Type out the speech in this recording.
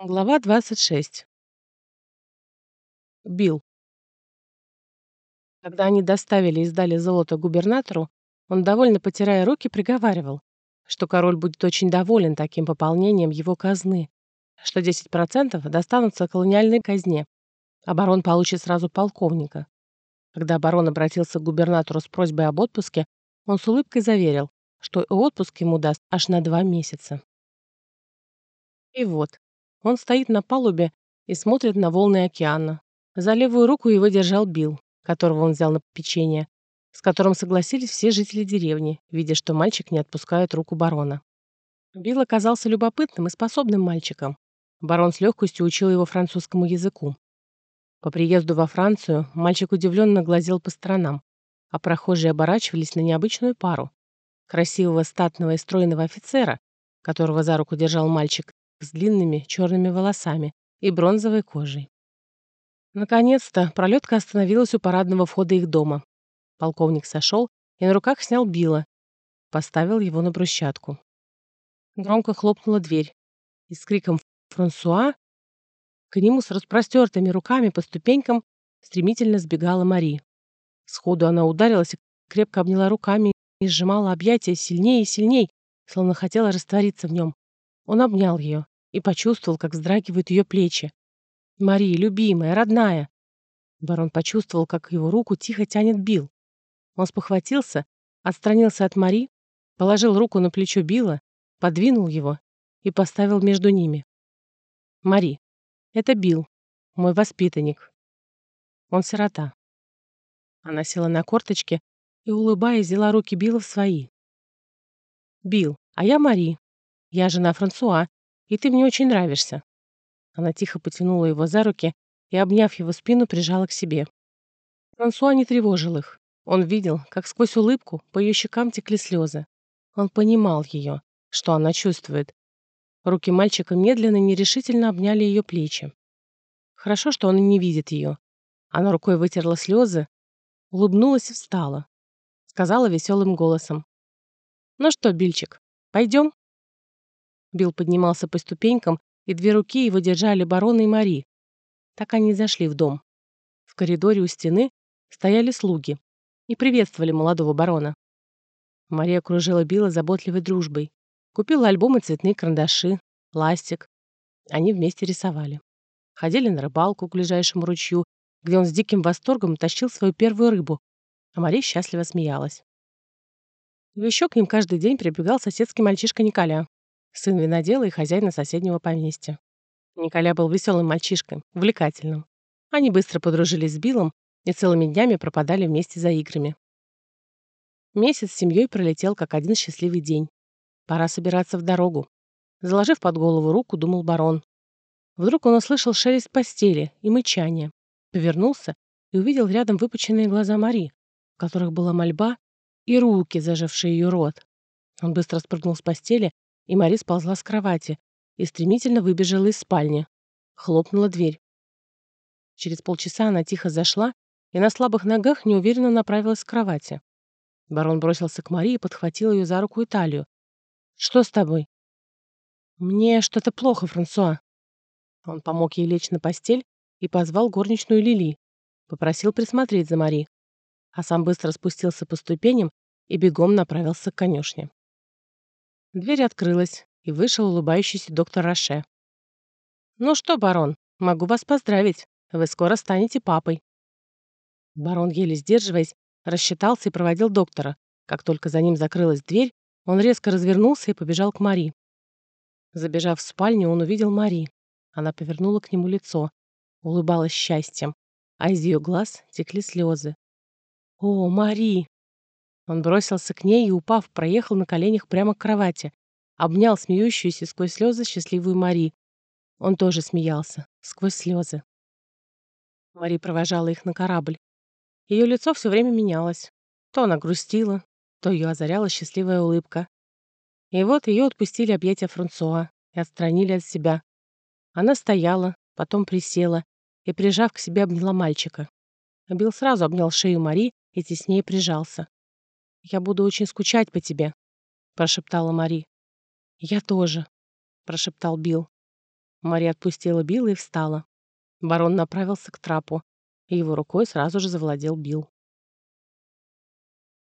Глава 26. Билл. Когда они доставили и сдали золото губернатору, он, довольно потирая руки, приговаривал, что король будет очень доволен таким пополнением его казны, что 10% достанутся колониальной казне, а барон получит сразу полковника. Когда барон обратился к губернатору с просьбой об отпуске, он с улыбкой заверил, что отпуск ему даст аж на два месяца. И вот, он стоит на палубе и смотрит на волны океана. За левую руку его держал Билл, которого он взял на попечение, с которым согласились все жители деревни, видя, что мальчик не отпускает руку барона. Билл оказался любопытным и способным мальчиком. Барон с легкостью учил его французскому языку. По приезду во Францию мальчик удивленно глазел по сторонам, а прохожие оборачивались на необычную пару. Красивого статного и стройного офицера, которого за руку держал мальчик, с длинными черными волосами и бронзовой кожей. Наконец-то пролетка остановилась у парадного входа их дома. Полковник сошел и на руках снял Билла, поставил его на брусчатку. Громко хлопнула дверь, и с криком «Франсуа!» к нему с распростертыми руками по ступенькам стремительно сбегала Мари. Сходу она ударилась и крепко обняла руками и сжимала объятия сильнее и сильней, словно хотела раствориться в нем. Он обнял ее, и почувствовал, как вздрагивают ее плечи. «Мари, любимая, родная!» Барон почувствовал, как его руку тихо тянет Билл. Он спохватился, отстранился от Мари, положил руку на плечо Билла, подвинул его и поставил между ними. «Мари, это Билл, мой воспитанник. Он сирота». Она села на корточки и, улыбаясь, взяла руки Билла в свои. «Билл, а я Мари. Я жена Франсуа, и ты мне очень нравишься». Она тихо потянула его за руки и, обняв его спину, прижала к себе. Франсуа не тревожил их. Он видел, как сквозь улыбку по ее щекам текли слезы. Он понимал ее, что она чувствует. Руки мальчика медленно и нерешительно обняли ее плечи. Хорошо, что он не видит ее. Она рукой вытерла слезы, улыбнулась и встала. Сказала веселым голосом. «Ну что, Бильчик, пойдем?» Билл поднимался по ступенькам, и две руки его держали барон и Мари. Так они зашли в дом. В коридоре у стены стояли слуги и приветствовали молодого барона. Мария окружила Билла заботливой дружбой. Купила альбомы цветные карандаши, ластик. Они вместе рисовали. Ходили на рыбалку к ближайшему ручью, где он с диким восторгом тащил свою первую рыбу, а Мария счастливо смеялась. Еще к ним каждый день прибегал соседский мальчишка Николя, сын винодела и хозяина соседнего поместья. Николя был веселым мальчишкой, увлекательным. Они быстро подружились с Биллом и целыми днями пропадали вместе за играми. Месяц с семьей пролетел как один счастливый день. Пора собираться в дорогу. Заложив под голову руку, думал барон. Вдруг он услышал шелест постели и мычание. Повернулся и увидел рядом выпученные глаза Мари, в которых была мольба и руки, зажавшие ее рот. Он быстро спрыгнул с постели и Мари сползла с кровати и стремительно выбежала из спальни. Хлопнула дверь. Через полчаса она тихо зашла и на слабых ногах неуверенно направилась к кровати. Барон бросился к Мари и подхватил ее за руку и талию. «Что с тобой?» «Мне что-то плохо, Франсуа». Он помог ей лечь на постель и позвал горничную Лили. Попросил присмотреть за Мари. А сам быстро спустился по ступеням и бегом направился к конюшне. Дверь открылась, и вышел улыбающийся доктор Роше. «Ну что, барон, могу вас поздравить. Вы скоро станете папой». Барон, еле сдерживаясь, рассчитался и проводил доктора. Как только за ним закрылась дверь, он резко развернулся и побежал к Мари. Забежав в спальню, он увидел Мари. Она повернула к нему лицо, улыбалась счастьем, а из ее глаз текли слезы. «О, Мари!» Он бросился к ней и, упав, проехал на коленях прямо к кровати, обнял смеющуюся сквозь слезы счастливую Мари. Он тоже смеялся, сквозь слезы. Мари провожала их на корабль. Ее лицо все время менялось. То она грустила, то ее озаряла счастливая улыбка. И вот ее отпустили объятия Франсуа и отстранили от себя. Она стояла, потом присела и, прижав к себе, обняла мальчика. Билл сразу обнял шею Мари и теснее прижался. «Я буду очень скучать по тебе», — прошептала Мари. «Я тоже», — прошептал Билл. Мария отпустила Билла и встала. Барон направился к трапу, его рукой сразу же завладел Билл.